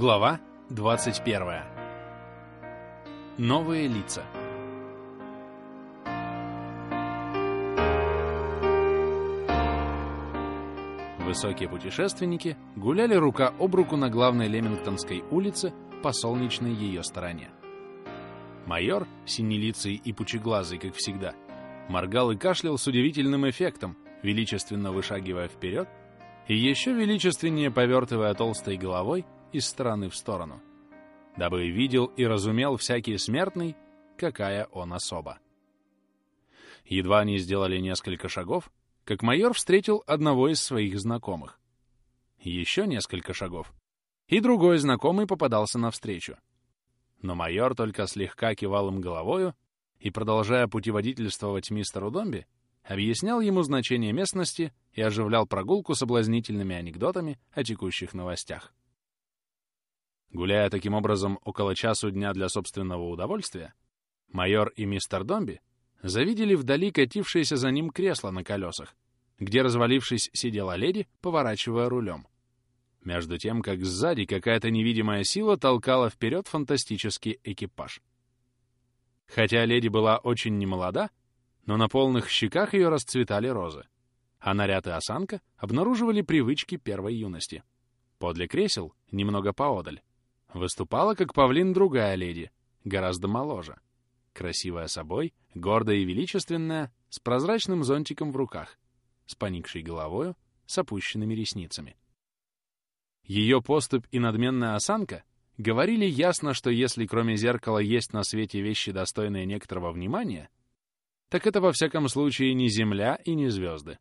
Глава 21. Новые лица. Высокие путешественники гуляли рука об руку на главной Лемингтонской улице по солнечной ее стороне. Майор, синелицый и пучеглазый, как всегда, моргал и кашлял с удивительным эффектом, величественно вышагивая вперед и еще величественнее повертывая толстой головой из стороны в сторону, дабы видел и разумел всякий смертный, какая он особа. Едва они сделали несколько шагов, как майор встретил одного из своих знакомых. Еще несколько шагов, и другой знакомый попадался навстречу. Но майор только слегка кивал им головою и, продолжая путеводительствовать мистеру Домби, объяснял ему значение местности и оживлял прогулку соблазнительными анекдотами о текущих новостях. Гуляя таким образом около часу дня для собственного удовольствия, майор и мистер Домби завидели вдали катившееся за ним кресло на колесах, где, развалившись, сидела леди, поворачивая рулем. Между тем, как сзади какая-то невидимая сила толкала вперед фантастический экипаж. Хотя леди была очень немолода, но на полных щеках ее расцветали розы, а наряд и осанка обнаруживали привычки первой юности. Подле кресел, немного поодаль, выступала как павлин другая леди, гораздо моложе. Красивая собой, гордая и величественная, с прозрачным зонтиком в руках, с поникшей головою, с опущенными ресницами. Ее поступь и надменная осанка говорили ясно, что если кроме зеркала есть на свете вещи, достойные некоторого внимания, так это во всяком случае не земля и не звезды.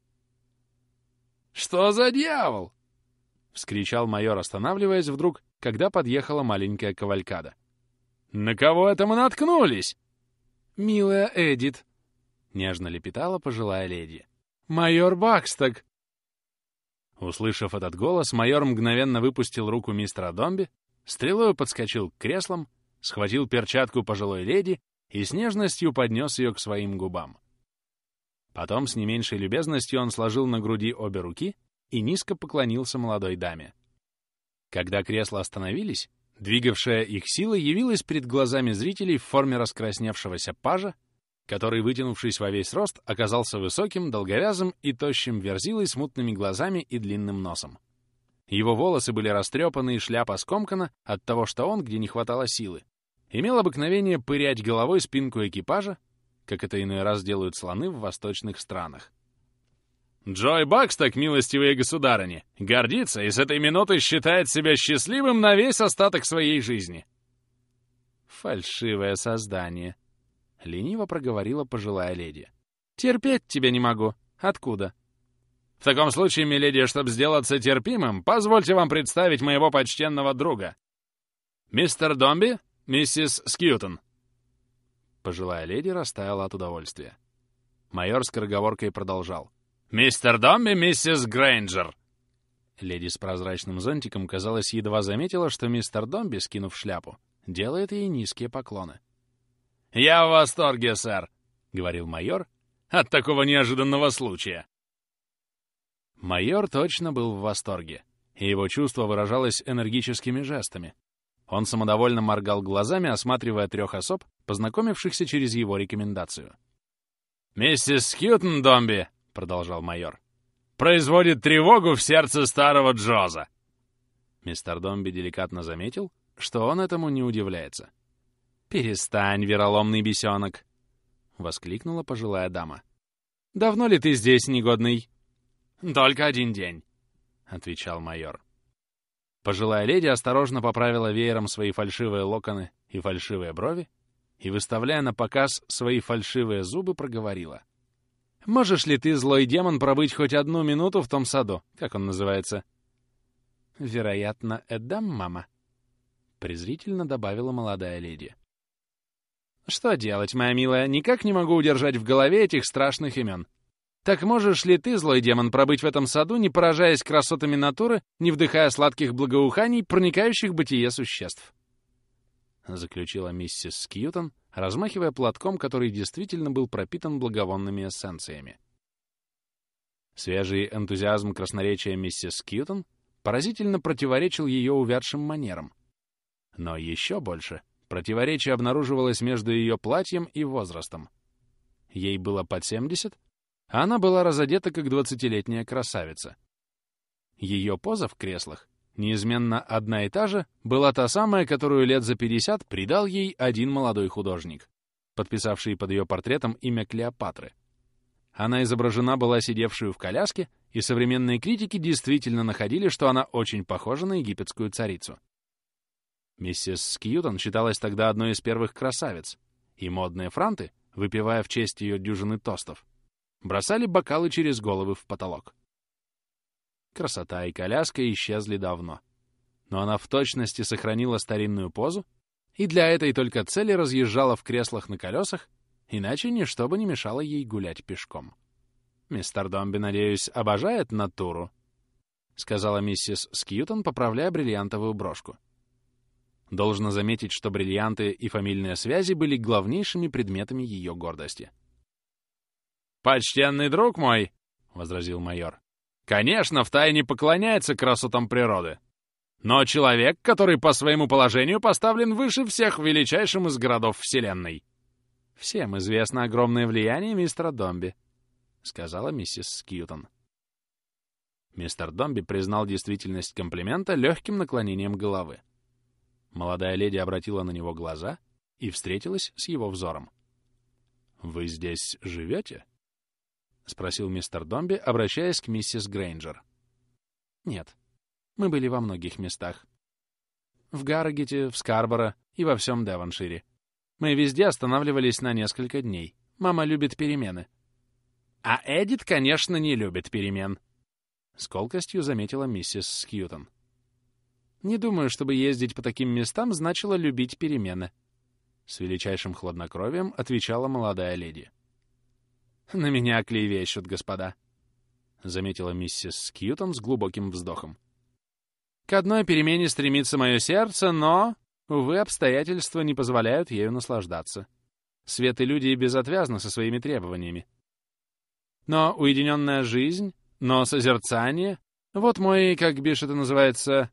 «Что за дьявол?» — вскричал майор, останавливаясь вдруг, когда подъехала маленькая кавалькада. «На кого это мы наткнулись?» «Милая Эдит», — нежно лепетала пожилая леди. «Майор Баксток!» Услышав этот голос, майор мгновенно выпустил руку мистера Домби, стрелою подскочил к креслам, схватил перчатку пожилой леди и с нежностью поднес ее к своим губам. Потом с не меньшей любезностью он сложил на груди обе руки и низко поклонился молодой даме. Когда кресла остановились, двигавшая их сила явилась перед глазами зрителей в форме раскрасневшегося пажа, который, вытянувшись во весь рост, оказался высоким, долговязым и тощим верзилой с мутными глазами и длинным носом. Его волосы были растрепаны и шляпа скомкана от того, что он, где не хватало силы, имел обыкновение пырять головой спинку экипажа, как это иной раз делают слоны в восточных странах. Джой Баксток, милостивые государыни, гордится и с этой минуты считает себя счастливым на весь остаток своей жизни. Фальшивое создание. Лениво проговорила пожилая леди. Терпеть тебя не могу. Откуда? В таком случае, миледи, чтобы сделаться терпимым, позвольте вам представить моего почтенного друга. Мистер Домби, миссис Скьютон. Пожилая леди растаяла от удовольствия. Майор скороговоркой продолжал. «Мистер Домби, миссис Грейнджер!» Леди с прозрачным зонтиком, казалось, едва заметила, что мистер Домби, скинув шляпу, делает ей низкие поклоны. «Я в восторге, сэр!» — говорил майор. «От такого неожиданного случая!» Майор точно был в восторге, и его чувство выражалось энергическими жестами. Он самодовольно моргал глазами, осматривая трех особ, познакомившихся через его рекомендацию. «Миссис Хьютон Домби!» — продолжал майор. «Производит тревогу в сердце старого Джоза!» Мистер Домби деликатно заметил, что он этому не удивляется. «Перестань, вероломный бесенок!» — воскликнула пожилая дама. «Давно ли ты здесь, негодный?» «Только один день», — отвечал майор. Пожилая леди осторожно поправила веером свои фальшивые локоны и фальшивые брови и, выставляя на показ свои фальшивые зубы, проговорила. Можешь ли ты, злой демон, пробыть хоть одну минуту в том саду? Как он называется? Вероятно, Эдам, мама. Презрительно добавила молодая леди. Что делать, моя милая? Никак не могу удержать в голове этих страшных имен. Так можешь ли ты, злой демон, пробыть в этом саду, не поражаясь красотами натуры, не вдыхая сладких благоуханий, проникающих бытие существ? Заключила миссис Скьютон, размахивая платком, который действительно был пропитан благовонными эссенциями. Свежий энтузиазм красноречия миссис Кьютон поразительно противоречил ее увядшим манерам, Но еще больше противоречие обнаруживалось между ее платьем и возрастом. Ей было под 70, а она была разодета как двадцатилетняя красавица. Ее поза в креслах, неизменно одна и та же, была та самая, которую лет за 50 придал ей один молодой художник, подписавший под ее портретом имя Клеопатры. Она изображена была сидевшую в коляске, и современные критики действительно находили, что она очень похожа на египетскую царицу. Миссис Скьютон считалась тогда одной из первых красавиц, и модные франты, выпивая в честь ее дюжины тостов, бросали бокалы через головы в потолок. Красота и коляска исчезли давно. Но она в точности сохранила старинную позу и для этой только цели разъезжала в креслах на колесах, иначе ничто бы не мешало ей гулять пешком. «Мистер Домби, надеюсь, обожает натуру?» — сказала миссис Скьютон, поправляя бриллиантовую брошку. Должно заметить, что бриллианты и фамильные связи были главнейшими предметами ее гордости. «Почтенный друг мой!» — возразил майор. «Конечно, втайне поклоняется красотам природы. Но человек, который по своему положению поставлен выше всех в величайшем из городов Вселенной». «Всем известно огромное влияние мистера Домби», — сказала миссис Скьютон. Мистер Домби признал действительность комплимента легким наклонением головы. Молодая леди обратила на него глаза и встретилась с его взором. «Вы здесь живете?» — спросил мистер Домби, обращаясь к миссис Грейнджер. «Нет. Мы были во многих местах. В Гаррогете, в Скарборо и во всем Девоншире. Мы везде останавливались на несколько дней. Мама любит перемены». «А Эдит, конечно, не любит перемен», — с колкостью заметила миссис Скьютон. Не думаю, чтобы ездить по таким местам значило любить перемены. С величайшим хладнокровием отвечала молодая леди. «На меня клевещут, господа», — заметила миссис Скьютон с глубоким вздохом. «К одной перемене стремится мое сердце, но, увы, обстоятельства не позволяют ею наслаждаться. Свет и люди безотвязны со своими требованиями. Но уединенная жизнь, но созерцание — вот мой, как бишь это называется,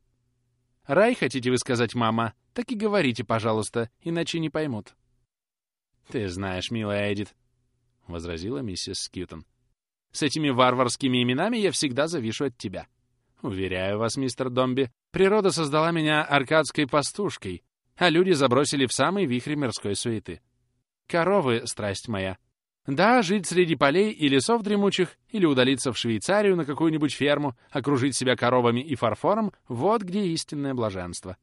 Рай, хотите вы сказать, мама? Так и говорите, пожалуйста, иначе не поймут. Ты знаешь, милая Эдит, — возразила миссис Скьютон. С этими варварскими именами я всегда завишу от тебя. Уверяю вас, мистер Домби, природа создала меня аркадской пастушкой, а люди забросили в самый вихрь мирской суеты. Коровы — страсть моя, да, жить среди полей и лесов дремучих, или удалиться в Швейцарию на какую-нибудь ферму, окружить себя коровами и фарфором — вот где истинное блаженство.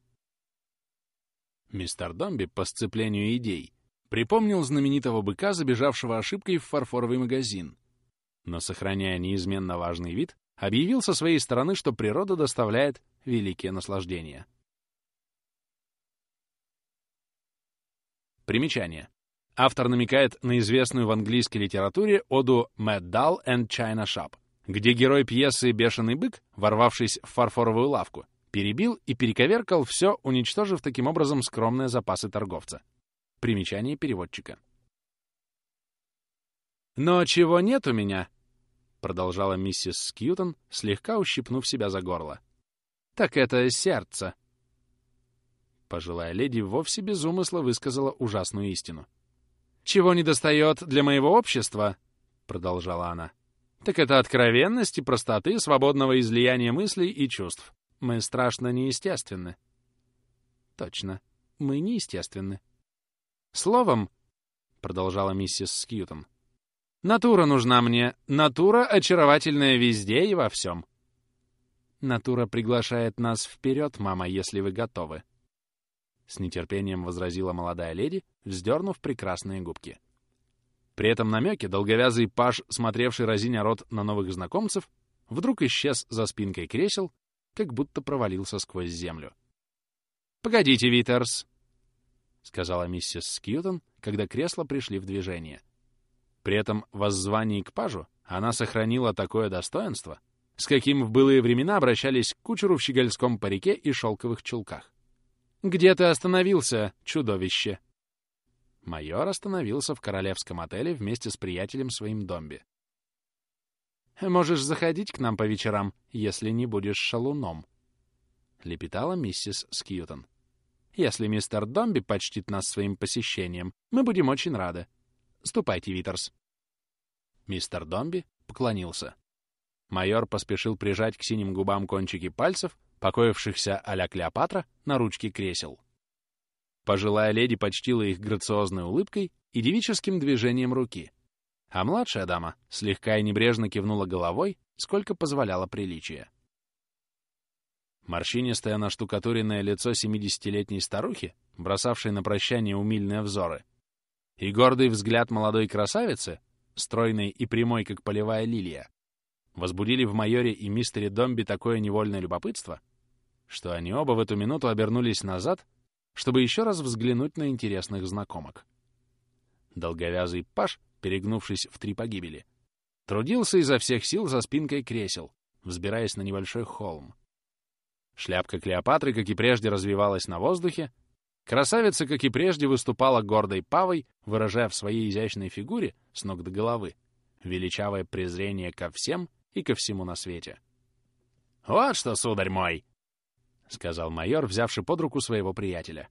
Мистер Домби по сцеплению идей припомнил знаменитого быка, забежавшего ошибкой в фарфоровый магазин. Но, сохраняя неизменно важный вид, объявил со своей стороны, что природа доставляет великие наслаждения. Примечание. Автор намекает на известную в английской литературе оду «Mad Dull and China Shop», где герой пьесы «Бешеный бык», ворвавшись в фарфоровую лавку, перебил и перековеркал все, уничтожив таким образом скромные запасы торговца. Примечание переводчика. «Но чего нет у меня?» — продолжала миссис Скьютон, слегка ущипнув себя за горло. «Так это сердце». Пожилая леди вовсе без умысла высказала ужасную истину. «Чего недостает для моего общества?» — продолжала она. «Так это откровенности, простоты, свободного излияния мыслей и чувств. Мы страшно неестественны». «Точно, мы неестественны». «Словом», — продолжала миссис Скьютон, — «натура нужна мне, натура очаровательная везде и во всем». «Натура приглашает нас вперед, мама, если вы готовы», — с нетерпением возразила молодая леди, вздернув прекрасные губки. При этом намеке долговязый паж, смотревший разиня рот на новых знакомцев, вдруг исчез за спинкой кресел, как будто провалился сквозь землю. «Погодите, Витерс!» — сказала миссис Скьютон, когда кресла пришли в движение. При этом в воззвании к пажу она сохранила такое достоинство, с каким в былые времена обращались к кучеру в щегольском парике и шелковых чулках. «Где ты остановился, чудовище?» Майор остановился в королевском отеле вместе с приятелем своим Домби. «Можешь заходить к нам по вечерам, если не будешь шалуном», — лепетала миссис Скьютон. Если мистер Домби почтит нас своим посещением, мы будем очень рады. Ступайте, Витерс. Мистер Домби поклонился. Майор поспешил прижать к синим губам кончики пальцев, покоившихся а-ля Клеопатра, на ручке кресел. Пожилая леди почтила их грациозной улыбкой и девическим движением руки, а младшая дама слегка и небрежно кивнула головой, сколько позволяло приличие. Морщинистое наштукатуренное лицо семидесятилетней старухи, бросавшей на прощание умильные взоры, и гордый взгляд молодой красавицы, стройной и прямой, как полевая лилия, возбудили в майоре и мистере Домби такое невольное любопытство, что они оба в эту минуту обернулись назад, чтобы еще раз взглянуть на интересных знакомок. Долговязый паш, перегнувшись в три погибели, трудился изо всех сил за спинкой кресел, взбираясь на небольшой холм. Шляпка Клеопатры, как и прежде, развивалась на воздухе, красавица, как и прежде, выступала гордой павой, выражая в своей изящной фигуре, с ног до головы, величавое презрение ко всем и ко всему на свете. «Вот что, сударь мой!» — сказал майор, взявший под руку своего приятеля.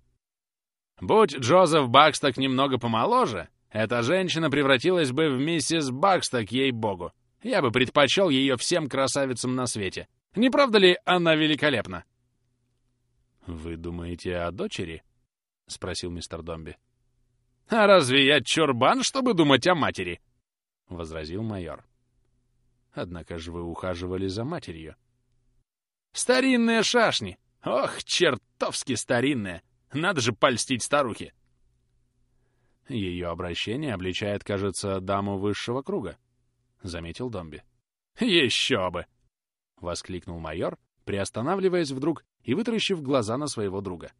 «Будь Джозеф Баксток немного помоложе, эта женщина превратилась бы в миссис Баксток, ей-богу. Я бы предпочел ее всем красавицам на свете. Не правда ли она великолепна?» «Вы думаете о дочери?» — спросил мистер Домби. «А разве я чурбан, чтобы думать о матери?» — возразил майор. «Однако же вы ухаживали за матерью». «Старинные шашни! Ох, чертовски старинные! Надо же польстить старухе!» «Ее обращение обличает, кажется, даму высшего круга», — заметил Домби. «Еще бы!» — воскликнул майор, приостанавливаясь вдруг и вытаращив глаза на своего друга.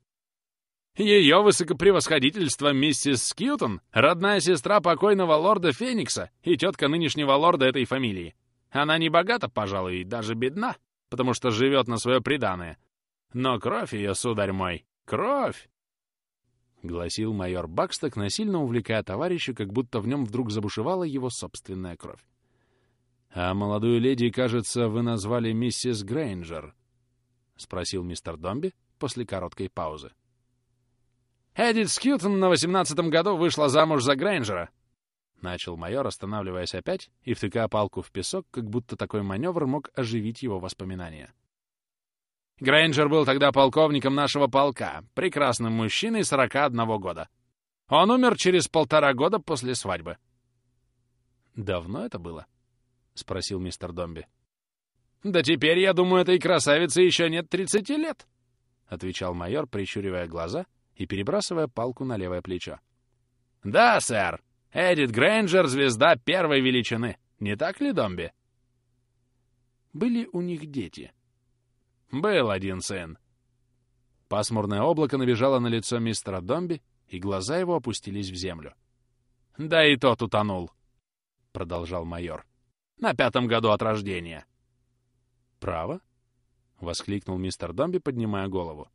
Ее высокопревосходительство миссис Скьютон, родная сестра покойного лорда Феникса и тетка нынешнего лорда этой фамилии. Она не богата, пожалуй, и даже бедна, потому что живет на свое преданное. Но кровь ее, сударь мой, кровь! — гласил майор Баксток, насильно увлекая товарища, как будто в нем вдруг забушевала его собственная кровь. «А молодую леди, кажется, вы назвали миссис Грейнджер?» — спросил мистер Домби после короткой паузы. «Эдит Скьютон на восемнадцатом году вышла замуж за Грейнджера», — начал майор, останавливаясь опять и втыкая палку в песок, как будто такой маневр мог оживить его воспоминания. Грейнджер был тогда полковником нашего полка, прекрасным мужчиной 41 года. Он умер через полтора года после свадьбы. «Давно это было?» — спросил мистер Домби. «Да теперь, я думаю, этой красавице еще нет 30 лет», — отвечал майор, прищуривая глаза и перебрасывая палку на левое плечо. «Да, сэр! Эдит Грейнджер — звезда первой величины. Не так ли, Домби?» Были у них дети. Был один сын. Пасмурное облако набежало на лицо мистера Домби, и глаза его опустились в землю. «Да и тот утонул», — продолжал майор. «На пятом году от рождения». «Право?» — воскликнул мистер Домби, поднимая голову.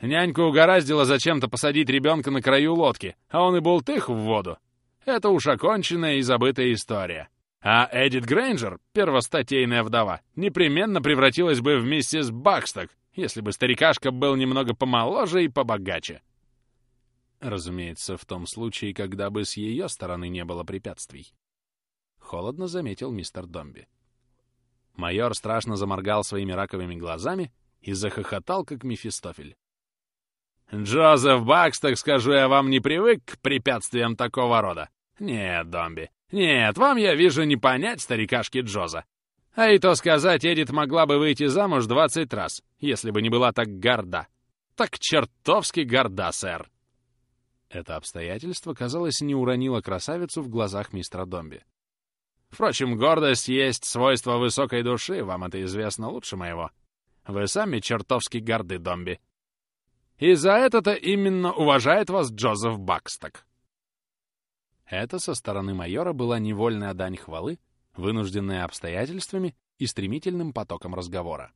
Няньку угораздило зачем-то посадить ребенка на краю лодки, а он и болтых в воду. Это уж оконченная и забытая история. А Эдит Грейнджер, первостатейная вдова, непременно превратилась бы в миссис Баксток, если бы старикашка был немного помоложе и побогаче. Разумеется, в том случае, когда бы с ее стороны не было препятствий. Холодно заметил мистер Домби. Майор страшно заморгал своими раковыми глазами и захохотал, как Мефистофель. Джозеф Бакс, так скажу я вам, не привык к препятствиям такого рода. Нет, Домби, нет, вам, я вижу, не понять старикашки Джоза. А и то сказать, Эдит могла бы выйти замуж двадцать раз, если бы не была так горда. Так чертовски горда, сэр. Это обстоятельство, казалось, не уронило красавицу в глазах мистера Домби. Впрочем, гордость есть свойство высокой души, вам это известно лучше моего. Вы сами чертовски горды, Домби. И за это-то именно уважает вас Джозеф Баксток. Это со стороны майора была невольная дань хвалы, вынужденная обстоятельствами и стремительным потоком разговора.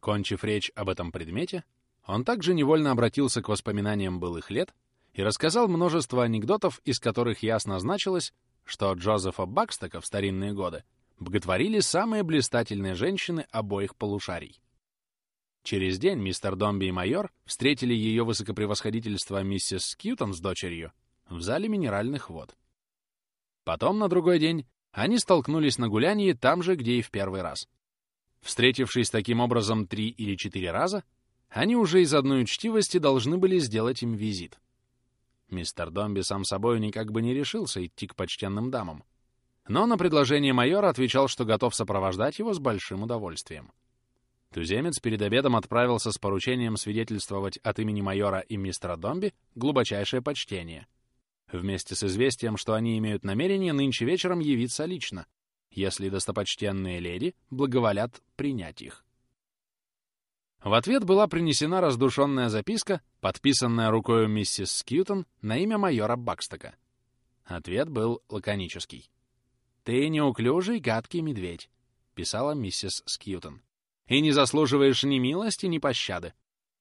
Кончив речь об этом предмете, он также невольно обратился к воспоминаниям былых лет и рассказал множество анекдотов, из которых ясно значилось, что Джозефа Бакстока в старинные годы боготворили самые блистательные женщины обоих полушарий. Через день мистер Домби и майор встретили ее высокопревосходительство миссис Скьютон с дочерью в зале минеральных вод. Потом, на другой день, они столкнулись на гулянии там же, где и в первый раз. Встретившись таким образом три или четыре раза, они уже из одной учтивости должны были сделать им визит. Мистер Домби сам собой никак бы не решился идти к почтенным дамам. Но на предложение майора отвечал, что готов сопровождать его с большим удовольствием. Туземец перед обедом отправился с поручением свидетельствовать от имени майора и мистера Домби глубочайшее почтение, вместе с известием, что они имеют намерение нынче вечером явиться лично, если достопочтенные леди благоволят принять их. В ответ была принесена раздушенная записка, подписанная рукой миссис Скьютон на имя майора Бакстока. Ответ был лаконический. «Ты неуклюжий, гадкий медведь», — писала миссис Скьютон и не заслуживаешь ни милости, ни пощады.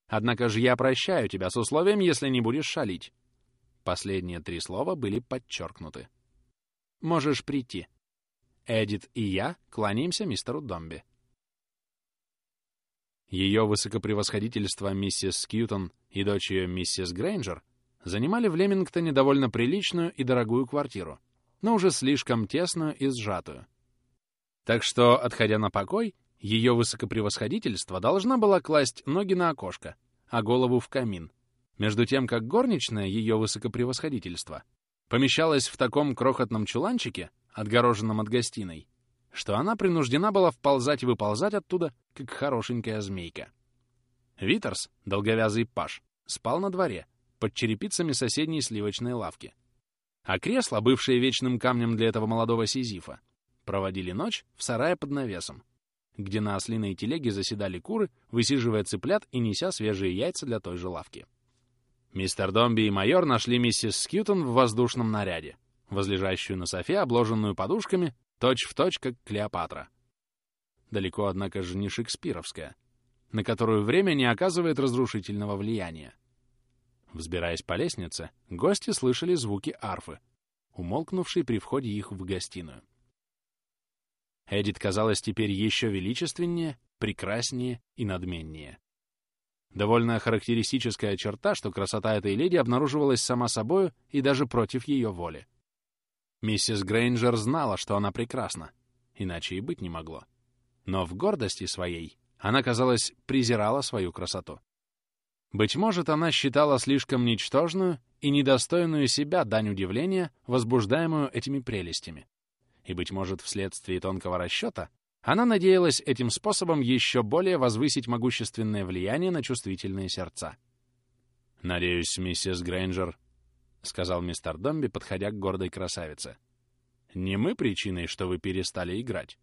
Однако же я прощаю тебя с условием, если не будешь шалить». Последние три слова были подчеркнуты. «Можешь прийти. Эдит и я кланяемся мистеру Домби». Ее высокопревосходительство миссис Скьютон и дочь ее миссис Грейнджер занимали в Лемингтоне довольно приличную и дорогую квартиру, но уже слишком тесную и сжатую. Так что, отходя на покой, ее высокопревосходительство должна была класть ноги на окошко, а голову в камин, между тем как горничная ее высокопревосходительство помещалась в таком крохотном чуланчике, отгороженном от гостиной, что она принуждена была вползать и выползать оттуда, как хорошенькая змейка. Витерс, долговязый паш, спал на дворе, под черепицами соседней сливочной лавки. А кресла, бывшие вечным камнем для этого молодого сизифа, проводили ночь в сарае под навесом, где на ослиной телеге заседали куры, высиживая цыплят и неся свежие яйца для той же лавки. Мистер Домби и майор нашли миссис Скьютон в воздушном наряде, возлежащую на софе, обложенную подушками, точь-в-точь, точь, как Клеопатра. Далеко, однако же, не шекспировская, на которую время не оказывает разрушительного влияния. Взбираясь по лестнице, гости слышали звуки арфы, умолкнувшей при входе их в гостиную. Эдит казалась теперь еще величественнее, прекраснее и надменнее. Довольно характеристическая черта, что красота этой леди обнаруживалась сама собою и даже против ее воли. Миссис Грейнджер знала, что она прекрасна, иначе и быть не могло. Но в гордости своей она, казалось, презирала свою красоту. Быть может, она считала слишком ничтожную и недостойную себя дань удивления, возбуждаемую этими прелестями и, быть может, вследствие тонкого расчета, она надеялась этим способом еще более возвысить могущественное влияние на чувствительные сердца. «Надеюсь, миссис Грейнджер», — сказал мистер Домби, подходя к гордой красавице, — «не мы причиной, что вы перестали играть?»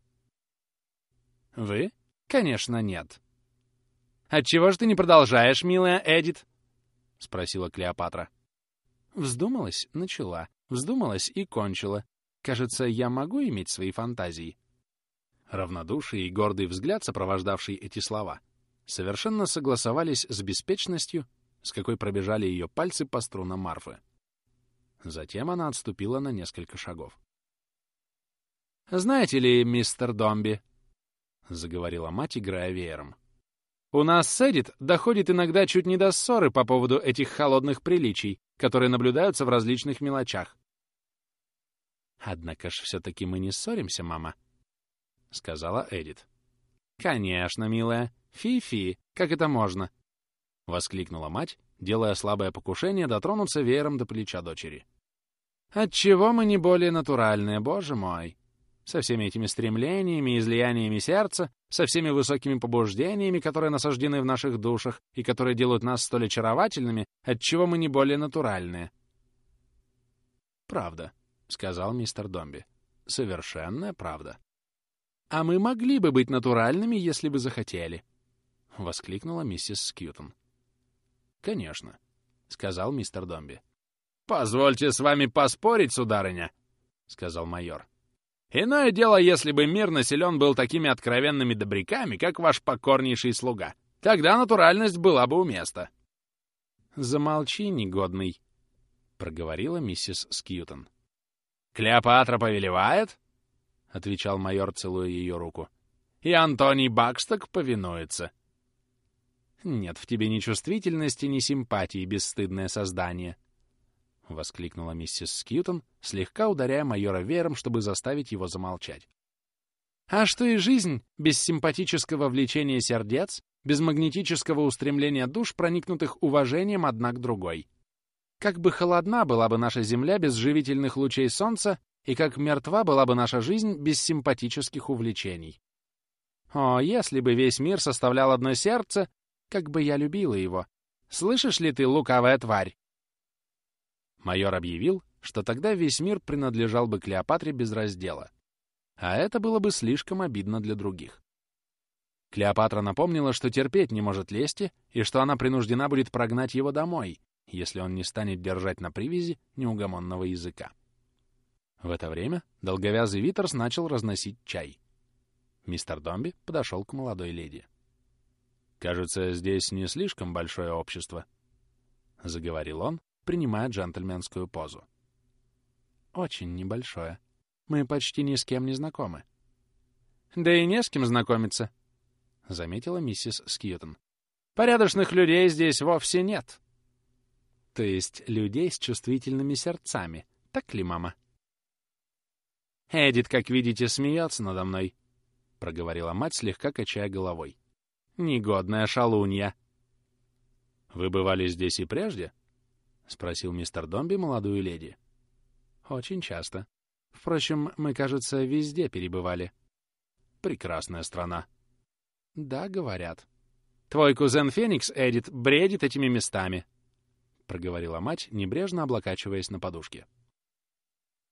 «Вы? Конечно, нет». «Отчего же ты не продолжаешь, милая Эдит?» — спросила Клеопатра. Вздумалась — начала, вздумалась и кончила, Кажется, я могу иметь свои фантазии. Равнодушие и гордый взгляд, сопровождавший эти слова, совершенно согласовались с беспечностью, с какой пробежали ее пальцы по струнам Марфы. Затем она отступила на несколько шагов. «Знаете ли, мистер Домби», — заговорила мать, играя веером, «у нас с Эдит доходит иногда чуть не до ссоры по поводу этих холодных приличий, которые наблюдаются в различных мелочах. «Однако ж все-таки мы не ссоримся, мама», — сказала Эдит. «Конечно, милая. Фи-фи, как это можно?» — воскликнула мать, делая слабое покушение дотронуться веером до плеча дочери. «Отчего мы не более натуральные, боже мой? Со всеми этими стремлениями, излияниями сердца, со всеми высокими побуждениями, которые насаждены в наших душах и которые делают нас столь очаровательными, отчего мы не более натуральные?» «Правда», — сказал мистер Домби. «Совершенная правда». «А мы могли бы быть натуральными, если бы захотели», — воскликнула миссис Скьютон. «Конечно», — сказал мистер Домби. «Позвольте с вами поспорить, сударыня», — сказал майор. «Иное дело, если бы мир населен был такими откровенными добряками, как ваш покорнейший слуга. Тогда натуральность была бы у места». «Замолчи, негодный», — проговорила миссис Скьютон. «Клеопатра повелевает?» — отвечал майор, целуя ее руку. «И Антоний Баксток повинуется». Нет в тебе ни чувствительности, ни симпатии, бесстыдное создание. — воскликнула миссис Скьютон, слегка ударяя майора веером, чтобы заставить его замолчать. «А что и жизнь без симпатического влечения сердец, без магнетического устремления душ, проникнутых уважением одна к другой? Как бы холодна была бы наша Земля без живительных лучей солнца, и как мертва была бы наша жизнь без симпатических увлечений. О, если бы весь мир составлял одно сердце, как бы я любила его. Слышишь ли ты, лукавая тварь? Майор объявил, что тогда весь мир принадлежал бы Клеопатре без раздела. А это было бы слишком обидно для других. Клеопатра напомнила, что терпеть не может лести, и что она принуждена будет прогнать его домой, если он не станет держать на привязи неугомонного языка. В это время долговязый Витерс начал разносить чай. Мистер Домби подошел к молодой леди. «Кажется, здесь не слишком большое общество», — заговорил он, принимая джентльменскую позу. «Очень небольшое. Мы почти ни с кем не знакомы». «Да и не с кем знакомиться», — заметила миссис Скьютон. «Порядочных людей здесь вовсе нет». «То есть людей с чувствительными сердцами, так ли, мама?» «Эдит, как видите, смеется надо мной», — проговорила мать, слегка качая головой. «Негодная шалунья». «Вы бывали здесь и прежде?» — спросил мистер Домби молодую леди. «Очень часто. Впрочем, мы, кажется, везде перебывали». «Прекрасная страна». «Да, говорят». «Твой кузен Феникс, Эдит, бредит этими местами», — проговорила мать, небрежно облокачиваясь на подушке.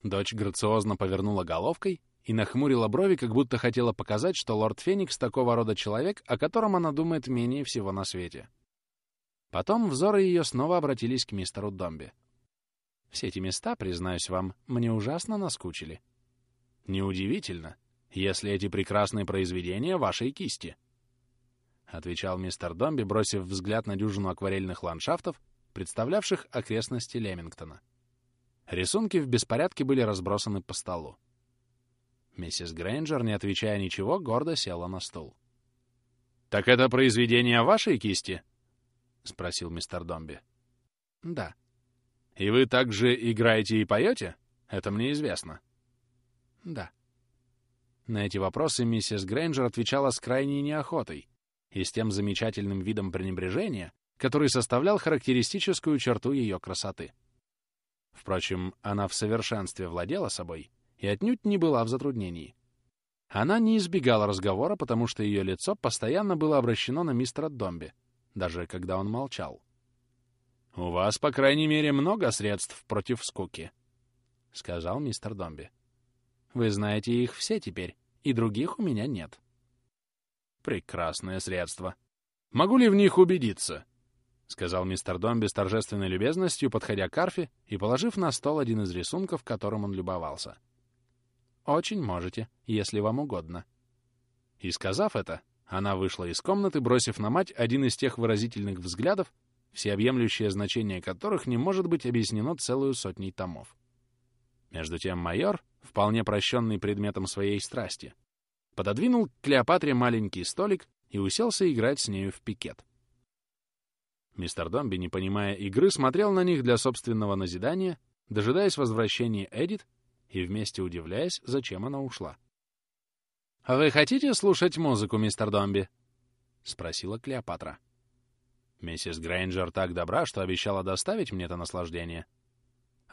Дочь грациозно повернула головкой и нахмурила брови, как будто хотела показать, что лорд Феникс такого рода человек, о котором она думает менее всего на свете. Потом взоры ее снова обратились к мистеру Домби. Все эти места, признаюсь вам, мне ужасно наскучили. Неудивительно, если эти прекрасные произведения вашей кисти. Отвечал мистер Домби, бросив взгляд на дюжину акварельных ландшафтов, представлявших окрестности Лемингтона. Рисунки в беспорядке были разбросаны по столу. Миссис Грейнджер, не отвечая ничего, гордо села на стул. «Так это произведение вашей кисти?» — спросил мистер Домби. «Да». «И вы также играете и поете? Это мне известно». «Да». На эти вопросы миссис Грейнджер отвечала с крайней неохотой и с тем замечательным видом пренебрежения, который составлял характеристическую черту ее красоты. Впрочем, она в совершенстве владела собой и отнюдь не была в затруднении. Она не избегала разговора, потому что ее лицо постоянно было обращено на мистера Домби, даже когда он молчал. «У вас, по крайней мере, много средств против скуки», — сказал мистер Домби. «Вы знаете их все теперь, и других у меня нет». «Прекрасное средство. Могу ли в них убедиться?» — сказал мистер Домби с торжественной любезностью, подходя к арфе и положив на стол один из рисунков, которым он любовался. «Очень можете, если вам угодно». И сказав это, она вышла из комнаты, бросив на мать один из тех выразительных взглядов, всеобъемлющее значение которых не может быть объяснено целую сотней томов. Между тем майор, вполне прощенный предметом своей страсти, пододвинул к Клеопатре маленький столик и уселся играть с нею в пикет. Мистер Домби, не понимая игры, смотрел на них для собственного назидания, дожидаясь возвращения Эдит и вместе удивляясь, зачем она ушла. «А «Вы хотите слушать музыку, мистер Домби?» — спросила Клеопатра. Миссис Грейнджер так добра, что обещала доставить мне это наслаждение.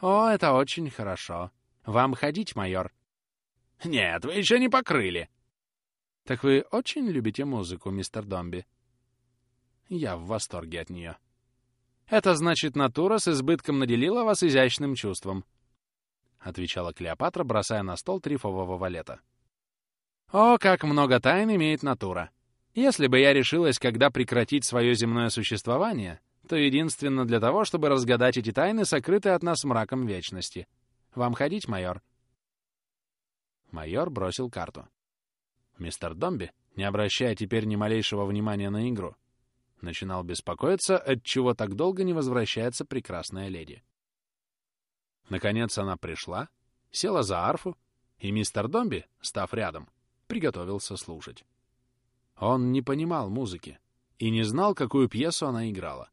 «О, это очень хорошо. Вам ходить, майор?» «Нет, вы еще не покрыли». «Так вы очень любите музыку, мистер Домби?» Я в восторге от нее. «Это значит, натура с избытком наделила вас изящным чувством», — отвечала Клеопатра, бросая на стол трифового валета. О, как много тайн имеет натура! Если бы я решилась, когда прекратить свое земное существование, то единственно для того, чтобы разгадать эти тайны, сокрытые от нас мраком вечности. Вам ходить, майор?» Майор бросил карту. Мистер Домби, не обращая теперь ни малейшего внимания на игру, начинал беспокоиться, отчего так долго не возвращается прекрасная леди. Наконец она пришла, села за арфу, и мистер Домби, став рядом, приготовился слушать. Он не понимал музыки и не знал, какую пьесу она играла.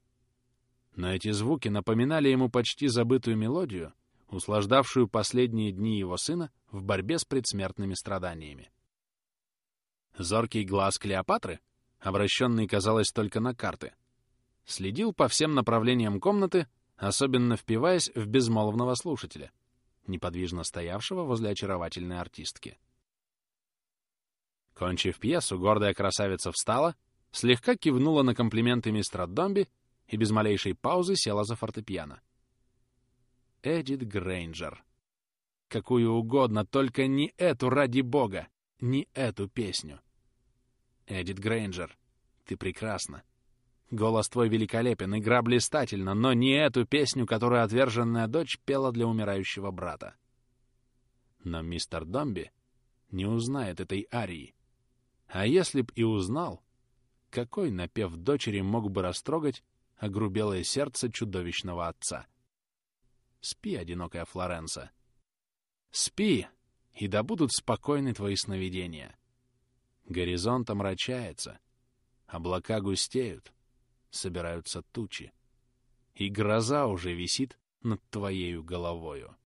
Но эти звуки напоминали ему почти забытую мелодию, услаждавшую последние дни его сына в борьбе с предсмертными страданиями. Зоркий глаз Клеопатры, обращенный, казалось, только на карты, следил по всем направлениям комнаты, особенно впиваясь в безмолвного слушателя, неподвижно стоявшего возле очаровательной артистки. Кончив пьесу, гордая красавица встала, слегка кивнула на комплименты мистера Домби и без малейшей паузы села за фортепиано. Эдит Грейнджер. Какую угодно, только не эту, ради бога, не эту песню. Эдит Грейнджер, ты прекрасна. Голос твой великолепен, игра блистательна, но не эту песню, которую отверженная дочь пела для умирающего брата. Но мистер Домби не узнает этой арии. А если б и узнал, какой напев дочери мог бы растрогать огрубелое сердце чудовищного отца? Спи, одинокая Флоренса. Спи, и да будут спокойны твои сновидения. Горизонт омрачается, облака густеют, собираются тучи, и гроза уже висит над твоею головою.